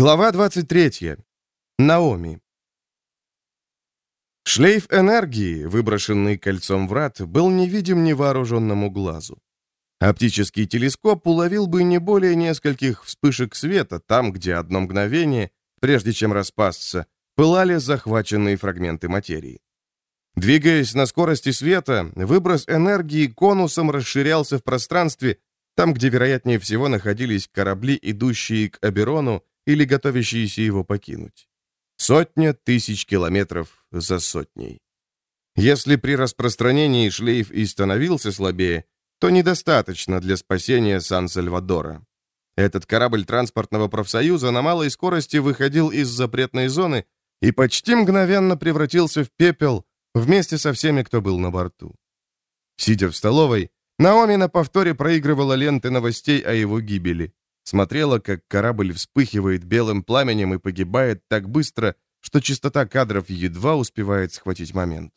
Глава 23. Наоми. Шлейф энергии, выброшенный кольцом врат, был невидим невооруженному глазу. Оптический телескоп уловил бы не более нескольких вспышек света там, где одно мгновение, прежде чем распасться, пылали захваченные фрагменты материи. Двигаясь на скорости света, выброс энергии конусом расширялся в пространстве, там, где, вероятнее всего, находились корабли, идущие к Аберону, или готовящиеся его покинуть. Сотня тысяч километров за сотней. Если при распространении шлейф и становился слабее, то недостаточно для спасения Сан-Сальвадора. Этот корабль транспортного профсоюза на малой скорости выходил из запретной зоны и почти мгновенно превратился в пепел вместе со всеми, кто был на борту. Сидя в столовой, Наоми на повторе проигрывала ленты новостей о его гибели смотрела, как корабль вспыхивает белым пламенем и погибает так быстро, что частота кадров едва успевает схватить момент.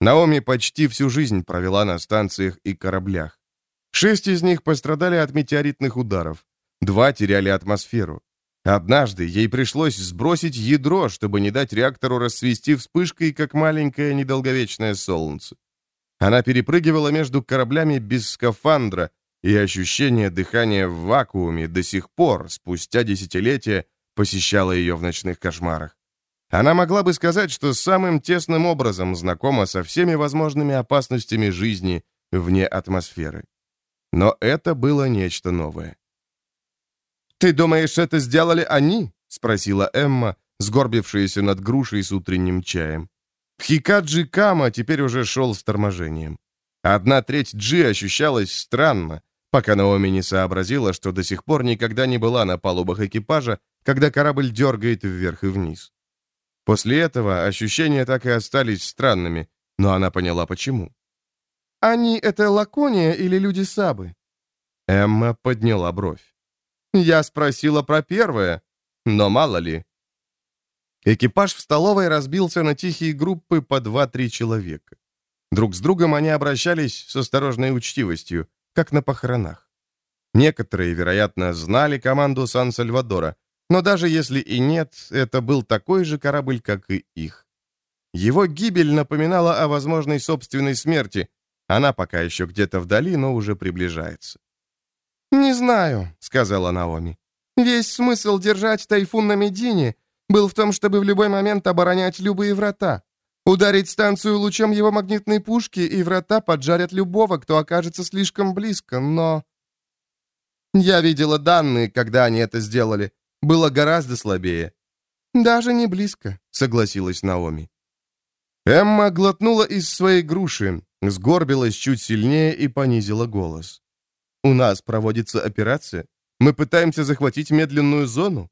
Наоми почти всю жизнь провела на станциях и кораблях. Шесть из них пострадали от метеоритных ударов, два теряли атмосферу. Однажды ей пришлось сбросить ядро, чтобы не дать реактору расцвести вспышкой, как маленькое недолговечное солнце. Она перепрыгивала между кораблями без скафандра, и ощущение дыхания в вакууме до сих пор, спустя десятилетия, посещало ее в ночных кошмарах. Она могла бы сказать, что самым тесным образом знакома со всеми возможными опасностями жизни вне атмосферы. Но это было нечто новое. «Ты думаешь, это сделали они?» — спросила Эмма, сгорбившаяся над грушей с утренним чаем. Хикаджи Кама теперь уже шел с торможением. Одна треть Джи ощущалась странно, пока Наоми не сообразила, что до сих пор никогда не была на палубах экипажа, когда корабль дергает вверх и вниз. После этого ощущения так и остались странными, но она поняла, почему. «Они — это Лакония или люди Сабы?» Эмма подняла бровь. «Я спросила про первое, но мало ли». Экипаж в столовой разбился на тихие группы по два-три человека. Друг с другом они обращались с осторожной учтивостью, как на похоронах. Некоторые, вероятно, знали команду Сан-Сальвадора, но даже если и нет, это был такой же корабль, как и их. Его гибель напоминала о возможной собственной смерти. Она пока еще где-то вдали, но уже приближается. «Не знаю», — сказала Наоми. «Весь смысл держать тайфун на Медине был в том, чтобы в любой момент оборонять любые врата. Ударить станцию лучом его магнитной пушки, и врата поджарят любого, кто окажется слишком близко, но... Я видела данные, когда они это сделали. Было гораздо слабее. «Даже не близко», — согласилась Наоми. Эмма глотнула из своей груши, сгорбилась чуть сильнее и понизила голос. «У нас проводится операция. Мы пытаемся захватить медленную зону».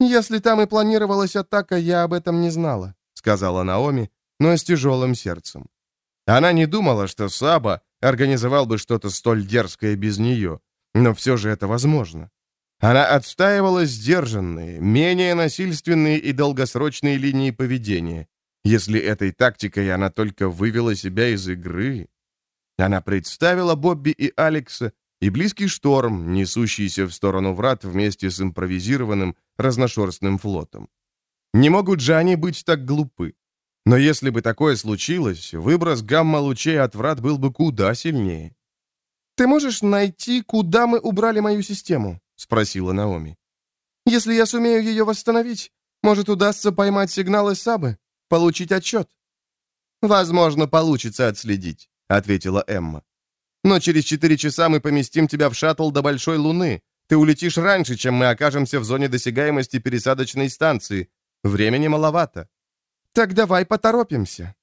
«Если там и планировалась атака, я об этом не знала сказала Наоми, но с тяжелым сердцем. Она не думала, что Саба организовал бы что-то столь дерзкое без нее, но все же это возможно. Она отстаивала сдержанные, менее насильственные и долгосрочные линии поведения. Если этой тактикой она только вывела себя из игры... Она представила Бобби и Алекса и близкий шторм, несущийся в сторону врат вместе с импровизированным разношерстным флотом. Не могут же они быть так глупы. Но если бы такое случилось, выброс гамма-лучей от врат был бы куда сильнее. «Ты можешь найти, куда мы убрали мою систему?» — спросила Наоми. «Если я сумею ее восстановить, может, удастся поймать сигналы Сабы, получить отчет?» «Возможно, получится отследить», — ответила Эмма. «Но через четыре часа мы поместим тебя в шаттл до Большой Луны. Ты улетишь раньше, чем мы окажемся в зоне досягаемости пересадочной станции, Времени маловато. Так давай поторопимся.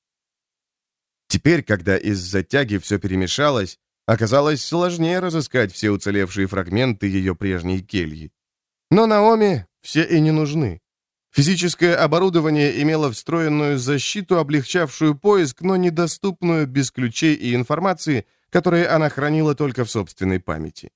Теперь, когда из-за тяги все перемешалось, оказалось сложнее разыскать все уцелевшие фрагменты ее прежней кельи. Но Наоми все и не нужны. Физическое оборудование имело встроенную защиту, облегчавшую поиск, но недоступную без ключей и информации, которые она хранила только в собственной памяти.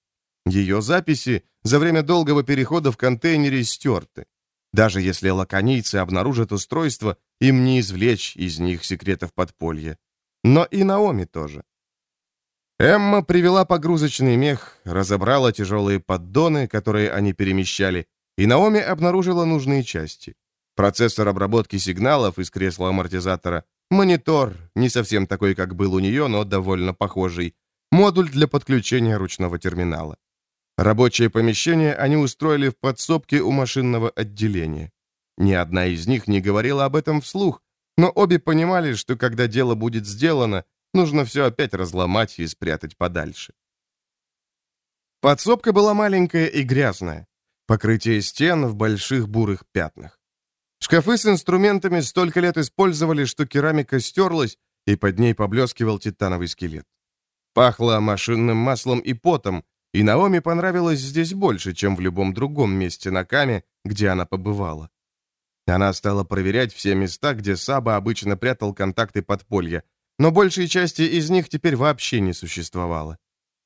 Ее записи за время долгого перехода в контейнере стерты. Даже если лаконийцы обнаружат устройство, им не извлечь из них секретов подполья. Но и Наоми тоже. Эмма привела погрузочный мех, разобрала тяжелые поддоны, которые они перемещали, и Наоми обнаружила нужные части. Процессор обработки сигналов из кресла амортизатора, монитор, не совсем такой, как был у нее, но довольно похожий, модуль для подключения ручного терминала. Рабочее помещение они устроили в подсобке у машинного отделения. Ни одна из них не говорила об этом вслух, но обе понимали, что когда дело будет сделано, нужно все опять разломать и спрятать подальше. Подсобка была маленькая и грязная. Покрытие стен в больших бурых пятнах. Шкафы с инструментами столько лет использовали, что керамика стерлась, и под ней поблескивал титановый скелет. Пахло машинным маслом и потом, и Наоми понравилось здесь больше, чем в любом другом месте на Каме, где она побывала. Она стала проверять все места, где Саба обычно прятал контакты подполья, но большей части из них теперь вообще не существовало.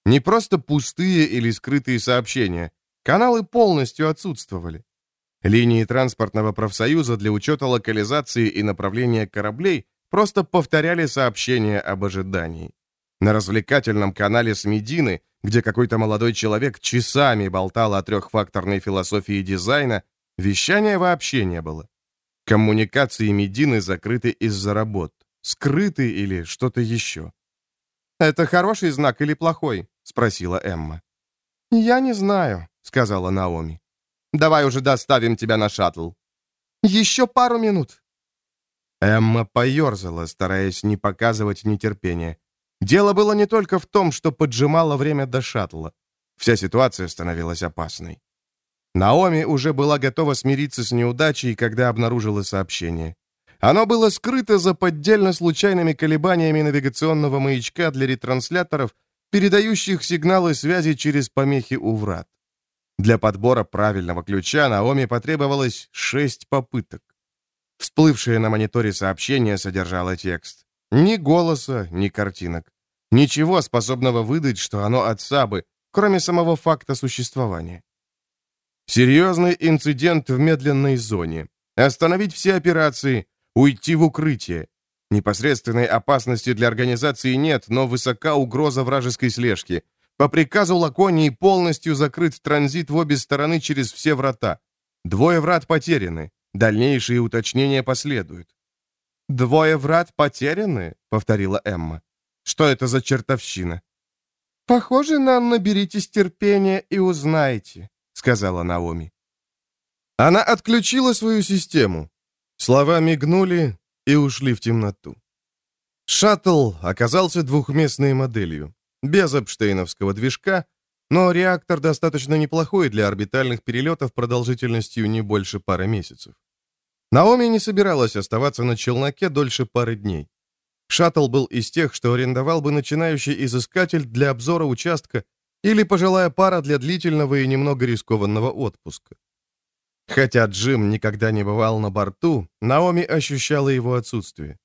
Не просто пустые или скрытые сообщения, каналы полностью отсутствовали. Линии транспортного профсоюза для учета локализации и направления кораблей просто повторяли сообщения об ожидании. На развлекательном канале с Медины, где какой-то молодой человек часами болтал о трехфакторной философии дизайна, вещания вообще не было. Коммуникации Медины закрыты из-за работ, скрыты или что-то еще. «Это хороший знак или плохой?» — спросила Эмма. «Я не знаю», — сказала Наоми. Давай уже доставим тебя на шаттл». «Еще пару минут». Эмма поерзала, стараясь не показывать нетерпения. Дело было не только в том, что поджимало время до шаттла. Вся ситуация становилась опасной. Наоми уже была готова смириться с неудачей, когда обнаружила сообщение. Оно было скрыто за поддельно случайными колебаниями навигационного маячка для ретрансляторов, передающих сигналы связи через помехи у врат. Для подбора правильного ключа Наоми потребовалось шесть попыток. Всплывшее на мониторе сообщение содержало текст. Ни голоса, ни картинок. Ничего способного выдать, что оно от Сабы, кроме самого факта существования. Серьезный инцидент в медленной зоне. Остановить все операции, уйти в укрытие. Непосредственной опасности для организации нет, но высока угроза вражеской слежки. По приказу Лаконии полностью закрыт транзит в обе стороны через все врата. Двое врат потеряны. Дальнейшие уточнения последуют. «Двое врат потеряны?» — повторила Эмма. «Что это за чертовщина?» «Похоже на «наберитесь терпения и узнаете», — сказала Наоми. Она отключила свою систему. Слова мигнули и ушли в темноту. Шаттл оказался двухместной моделью без Эпштейновского движка, но реактор достаточно неплохой для орбитальных перелетов продолжительностью не больше пары месяцев. Наоми не собиралась оставаться на челноке дольше пары дней. Шаттл был из тех, что арендовал бы начинающий изыскатель для обзора участка или пожилая пара для длительного и немного рискованного отпуска. Хотя Джим никогда не бывал на борту, Наоми ощущала его отсутствие.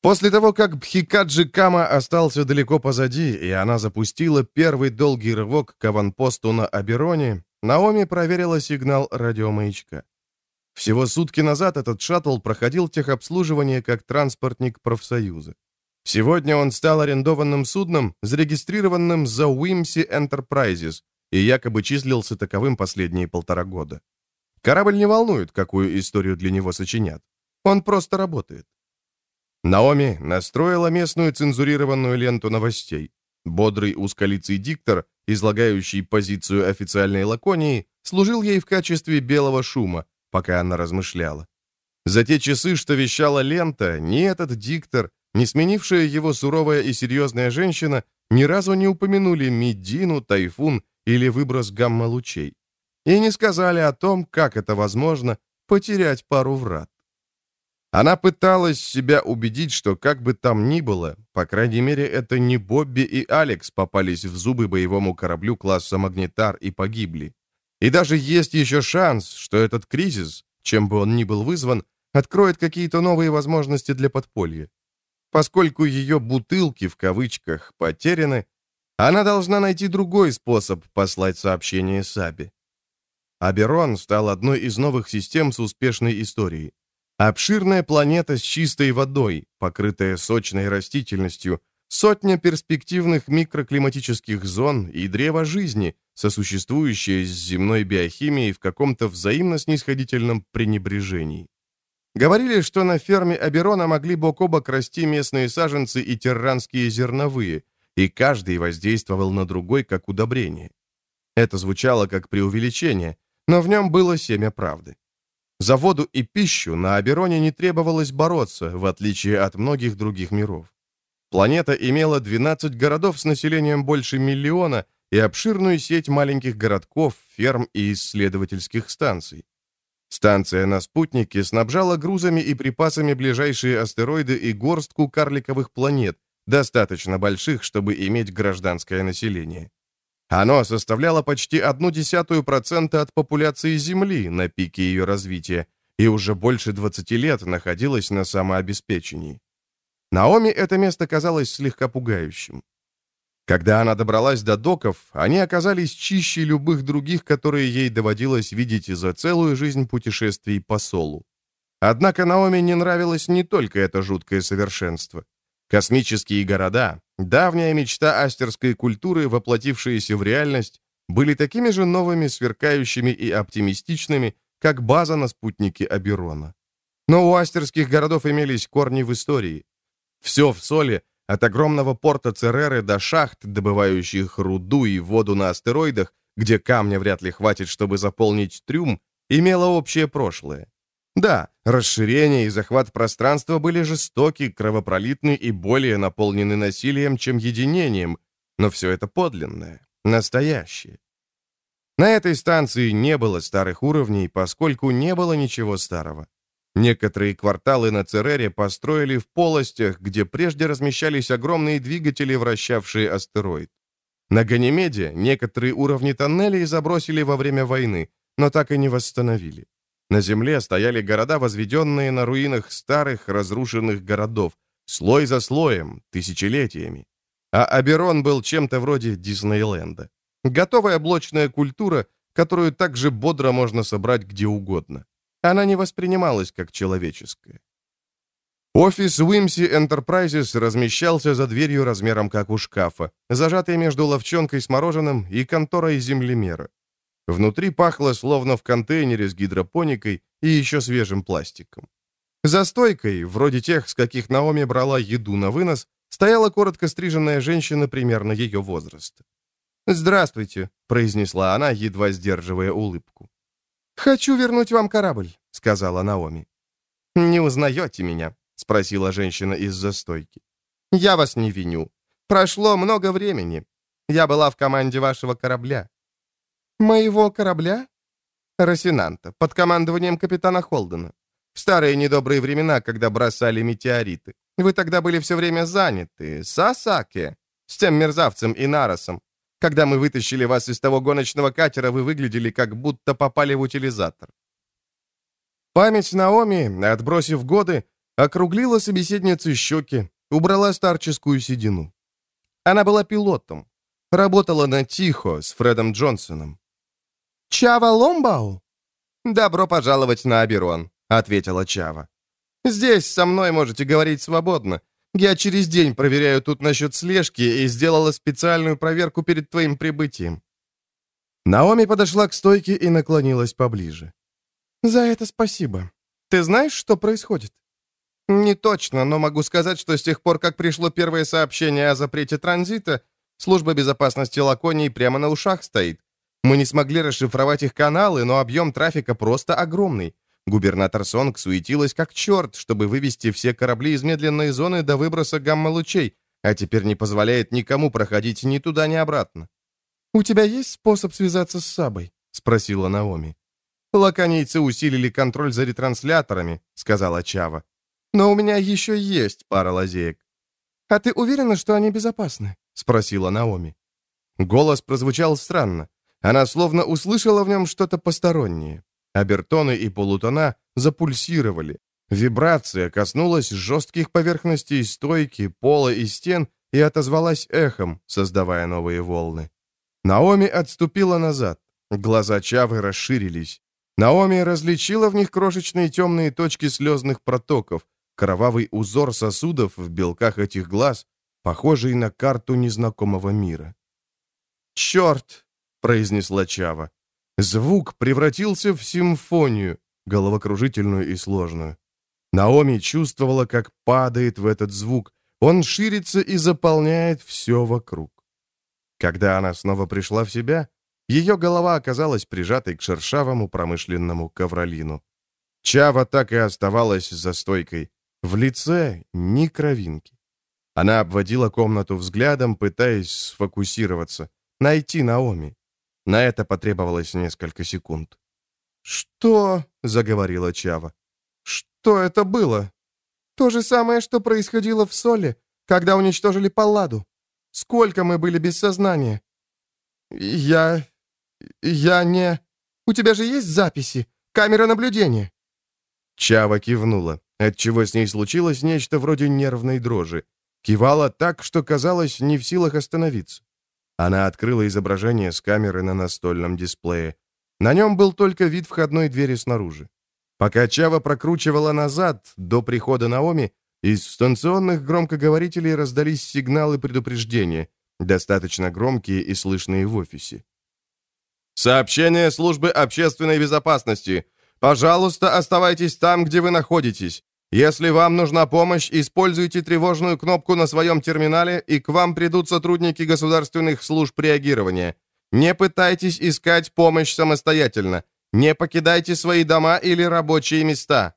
После того, как Бхикаджи Кама остался далеко позади, и она запустила первый долгий рывок к аванпосту на Абероне, Наоми проверила сигнал радиомаячка. Всего сутки назад этот шаттл проходил техобслуживание как транспортник профсоюза. Сегодня он стал арендованным судном, зарегистрированным за Уимси Enterprises, и якобы числился таковым последние полтора года. Корабль не волнует, какую историю для него сочинят. Он просто работает. Наоми настроила местную цензурированную ленту новостей. Бодрый узколицый диктор, излагающий позицию официальной Лаконии, служил ей в качестве белого шума, пока она размышляла. За те часы, что вещала лента, ни этот диктор, ни сменившая его суровая и серьезная женщина ни разу не упомянули Медину, тайфун или выброс гамма-лучей. И не сказали о том, как это возможно потерять пару врат. Она пыталась себя убедить, что как бы там ни было, по крайней мере, это не Бобби и Алекс попались в зубы боевому кораблю класса «Магнитар» и погибли. И даже есть еще шанс, что этот кризис, чем бы он ни был вызван, откроет какие-то новые возможности для подполья. Поскольку ее «бутылки» в кавычках потеряны, она должна найти другой способ послать сообщение Сабе. Аберон стал одной из новых систем с успешной историей. Обширная планета с чистой водой, покрытая сочной растительностью, сотня перспективных микроклиматических зон и древо жизни, сосуществующее с земной биохимией в каком-то взаимно снисходительном пренебрежении. Говорили, что на ферме Аберона могли бок о бок расти местные саженцы и терранские зерновые, и каждый воздействовал на другой как удобрение. Это звучало как преувеличение, но в нем было семя правды. За воду и пищу на Абероне не требовалось бороться, в отличие от многих других миров. Планета имела 12 городов с населением больше миллиона и обширную сеть маленьких городков, ферм и исследовательских станций. Станция на спутнике снабжала грузами и припасами ближайшие астероиды и горстку карликовых планет, достаточно больших, чтобы иметь гражданское население. Оно составляло почти одну десятую процента от популяции Земли на пике ее развития и уже больше 20 лет находилось на самообеспечении. Наоми это место казалось слегка пугающим. Когда она добралась до доков, они оказались чище любых других, которые ей доводилось видеть за целую жизнь путешествий по Солу. Однако Наоми не нравилось не только это жуткое совершенство. Космические города, давняя мечта астерской культуры, воплотившиеся в реальность, были такими же новыми, сверкающими и оптимистичными, как база на спутнике Аберона. Но у астерских городов имелись корни в истории. Все в соли, от огромного порта Цереры до шахт, добывающих руду и воду на астероидах, где камня вряд ли хватит, чтобы заполнить трюм, имело общее прошлое. Да, расширение и захват пространства были жестоки, кровопролитны и более наполнены насилием, чем единением, но все это подлинное, настоящее. На этой станции не было старых уровней, поскольку не было ничего старого. Некоторые кварталы на Церере построили в полостях, где прежде размещались огромные двигатели, вращавшие астероид. На Ганимеде некоторые уровни тоннелей забросили во время войны, но так и не восстановили. На Земле стояли города, возведенные на руинах старых разрушенных городов, слой за слоем, тысячелетиями. А Аберон был чем-то вроде Диснейленда. Готовая блочная культура, которую также бодро можно собрать где угодно. Она не воспринималась как человеческая. Офис Уимси Enterprises размещался за дверью размером как у шкафа, зажатой между ловчонкой с мороженым и конторой землемера. Внутри пахло словно в контейнере с гидропоникой и еще свежим пластиком. За стойкой, вроде тех, с каких Наоми брала еду на вынос, стояла коротко стриженная женщина примерно ее возраста. «Здравствуйте», — произнесла она, едва сдерживая улыбку. «Хочу вернуть вам корабль», — сказала Наоми. «Не узнаете меня?» — спросила женщина из-за стойки. «Я вас не виню. Прошло много времени. Я была в команде вашего корабля. «Моего корабля?» «Росинанта, под командованием капитана Холдена. В старые недобрые времена, когда бросали метеориты. Вы тогда были все время заняты. С Асаке, с тем мерзавцем и Наросом. Когда мы вытащили вас из того гоночного катера, вы выглядели, как будто попали в утилизатор». Память Наоми, отбросив годы, округлила собеседнице щеки, убрала старческую седину. Она была пилотом. Работала на Тихо с Фредом Джонсоном. «Чава Ломбау?» «Добро пожаловать на Аберон», — ответила Чава. «Здесь со мной можете говорить свободно. Я через день проверяю тут насчет слежки и сделала специальную проверку перед твоим прибытием». Наоми подошла к стойке и наклонилась поближе. «За это спасибо. Ты знаешь, что происходит?» «Не точно, но могу сказать, что с тех пор, как пришло первое сообщение о запрете транзита, служба безопасности Лаконии прямо на ушах стоит. Мы не смогли расшифровать их каналы, но объем трафика просто огромный. Губернатор Сонг суетилась как черт, чтобы вывести все корабли из медленной зоны до выброса гамма-лучей, а теперь не позволяет никому проходить ни туда, ни обратно. «У тебя есть способ связаться с Сабой?» — спросила Наоми. «Лаконийцы усилили контроль за ретрансляторами», — сказала Чава. «Но у меня еще есть пара лазеек». «А ты уверена, что они безопасны?» — спросила Наоми. Голос прозвучал странно. Она словно услышала в нем что-то постороннее. Обертоны и полутона запульсировали. Вибрация коснулась жестких поверхностей стойки, пола и стен и отозвалась эхом, создавая новые волны. Наоми отступила назад. Глаза Чавы расширились. Наоми различила в них крошечные темные точки слезных протоков, кровавый узор сосудов в белках этих глаз, похожий на карту незнакомого мира. «Черт!» — произнесла Чава. Звук превратился в симфонию, головокружительную и сложную. Наоми чувствовала, как падает в этот звук. Он ширится и заполняет все вокруг. Когда она снова пришла в себя, ее голова оказалась прижатой к шершавому промышленному ковролину. Чава так и оставалась за стойкой. В лице ни кровинки. Она обводила комнату взглядом, пытаясь сфокусироваться, найти Наоми. На это потребовалось несколько секунд. «Что?» — заговорила Чава. «Что это было?» «То же самое, что происходило в Соле, когда уничтожили Палладу. Сколько мы были без сознания?» «Я... я не... У тебя же есть записи? Камера наблюдения?» Чава кивнула, отчего с ней случилось нечто вроде нервной дрожи. Кивала так, что казалось не в силах остановиться. Она открыла изображение с камеры на настольном дисплее. На нем был только вид входной двери снаружи. Пока Чава прокручивала назад, до прихода Наоми, из станционных громкоговорителей раздались сигналы предупреждения, достаточно громкие и слышные в офисе. «Сообщение службы общественной безопасности. Пожалуйста, оставайтесь там, где вы находитесь. Если вам нужна помощь, используйте тревожную кнопку на своем терминале, и к вам придут сотрудники государственных служб реагирования. Не пытайтесь искать помощь самостоятельно. Не покидайте свои дома или рабочие места».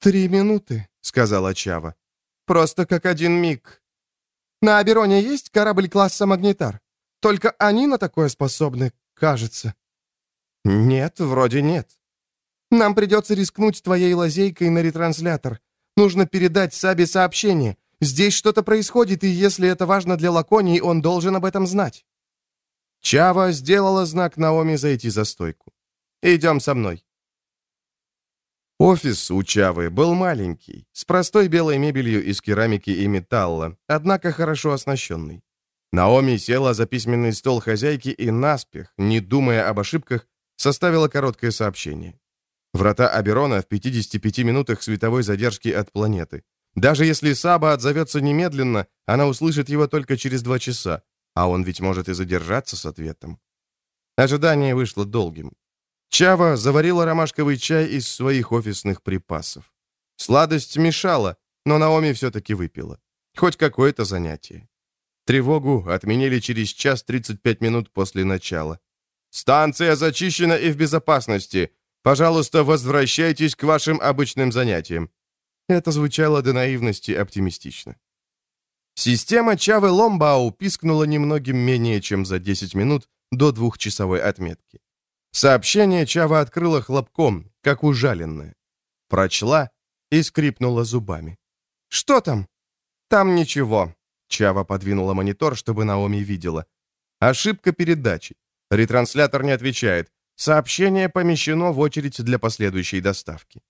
«Три минуты», — сказала Чава. «Просто как один миг. На Абероне есть корабль класса «Магнитар»? Только они на такое способны, кажется». «Нет, вроде нет». Нам придется рискнуть твоей лазейкой на ретранслятор. Нужно передать Сабе сообщение. Здесь что-то происходит, и если это важно для Лаконии, он должен об этом знать». Чава сделала знак Наоми зайти за стойку. «Идем со мной». Офис у Чавы был маленький, с простой белой мебелью из керамики и металла, однако хорошо оснащенный. Наоми села за письменный стол хозяйки и наспех, не думая об ошибках, составила короткое сообщение. Врата Аберона в 55 минутах световой задержки от планеты. Даже если Саба отзовется немедленно, она услышит его только через два часа, а он ведь может и задержаться с ответом. Ожидание вышло долгим. Чава заварила ромашковый чай из своих офисных припасов. Сладость мешала, но Наоми все-таки выпила. Хоть какое-то занятие. Тревогу отменили через час 35 минут после начала. «Станция зачищена и в безопасности. Пожалуйста, возвращайтесь к вашим обычным занятиям». Это звучало до наивности оптимистично. Система Чавы Ломбау пискнула немногим менее чем за 10 минут до двухчасовой отметки. Сообщение Чава открыла хлопком, как ужаленное. Прочла и скрипнула зубами. «Что там?» «Там ничего». Чава подвинула монитор, чтобы Наоми видела. «Ошибка передачи. Ретранслятор не отвечает. Сообщение помещено в очередь для последующей доставки.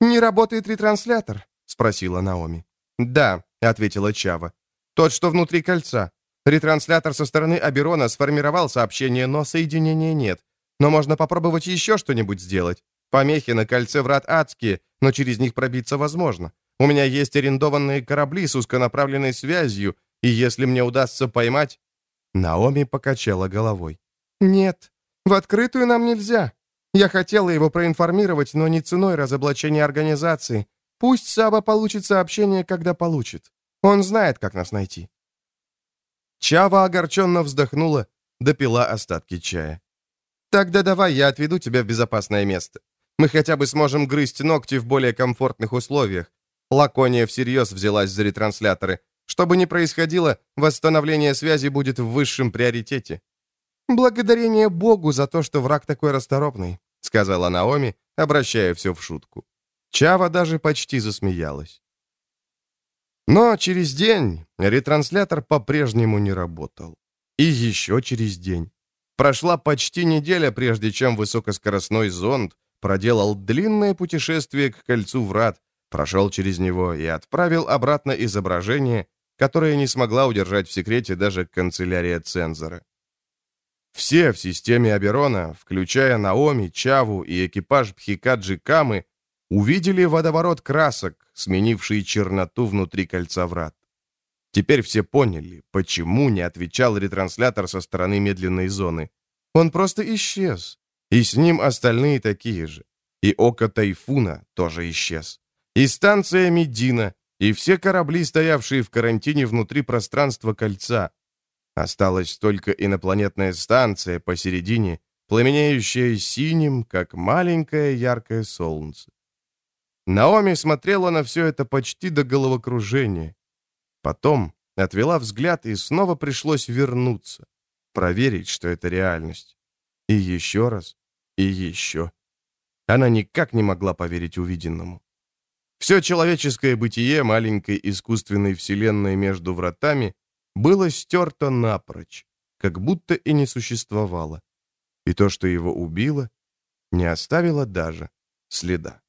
«Не работает ретранслятор?» — спросила Наоми. «Да», — ответила Чава. «Тот, что внутри кольца. Ретранслятор со стороны Аберона сформировал сообщение, но соединения нет. Но можно попробовать еще что-нибудь сделать. Помехи на кольце врат адские, но через них пробиться возможно. У меня есть арендованные корабли с узконаправленной связью, и если мне удастся поймать...» Наоми покачала головой. «Нет, в открытую нам нельзя. Я хотела его проинформировать, но не ценой разоблачения организации. Пусть Саба получит сообщение, когда получит. Он знает, как нас найти». Чава огорченно вздохнула, допила остатки чая. «Тогда давай я отведу тебя в безопасное место. Мы хотя бы сможем грызть ногти в более комфортных условиях. Лакония всерьез взялась за ретрансляторы. Что бы ни происходило, восстановление связи будет в высшем приоритете. «Благодарение Богу за то, что враг такой расторопный», — сказала Наоми, обращая все в шутку. Чава даже почти засмеялась. Но через день ретранслятор по-прежнему не работал. И еще через день. Прошла почти неделя, прежде чем высокоскоростной зонд проделал длинное путешествие к кольцу врат, прошел через него и отправил обратно изображение, которое не смогла удержать в секрете даже канцелярия цензора. Все в системе Аберона, включая Наоми, Чаву и экипаж Пхикаджи Камы, увидели водоворот красок, сменивший черноту внутри кольца врат. Теперь все поняли, почему не отвечал ретранслятор со стороны медленной зоны. Он просто исчез. И с ним остальные такие же. И око Тайфуна тоже исчез. И станция Медина, и все корабли, стоявшие в карантине внутри пространства кольца. Осталась только инопланетная станция посередине, пламенеющая синим, как маленькое яркое солнце. Наоми смотрела на все это почти до головокружения. Потом отвела взгляд, и снова пришлось вернуться, проверить, что это реальность. И еще раз, и еще. Она никак не могла поверить увиденному. Все человеческое бытие маленькой искусственной вселенной между вратами было стерто напрочь, как будто и не существовало. И то, что его убило, не оставило даже следа.